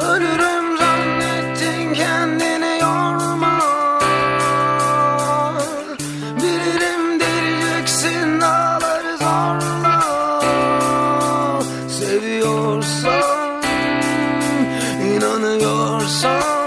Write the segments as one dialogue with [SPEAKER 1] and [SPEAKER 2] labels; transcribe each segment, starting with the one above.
[SPEAKER 1] Ölürüm zannettin kendini yorma. Bilirim diyeceksin ağları zorla. Seviyorsan, inanıyorsan.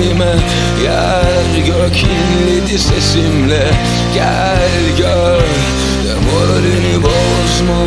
[SPEAKER 1] Halime Yer gök inledi sesimle. Gel gör. Moralini bozma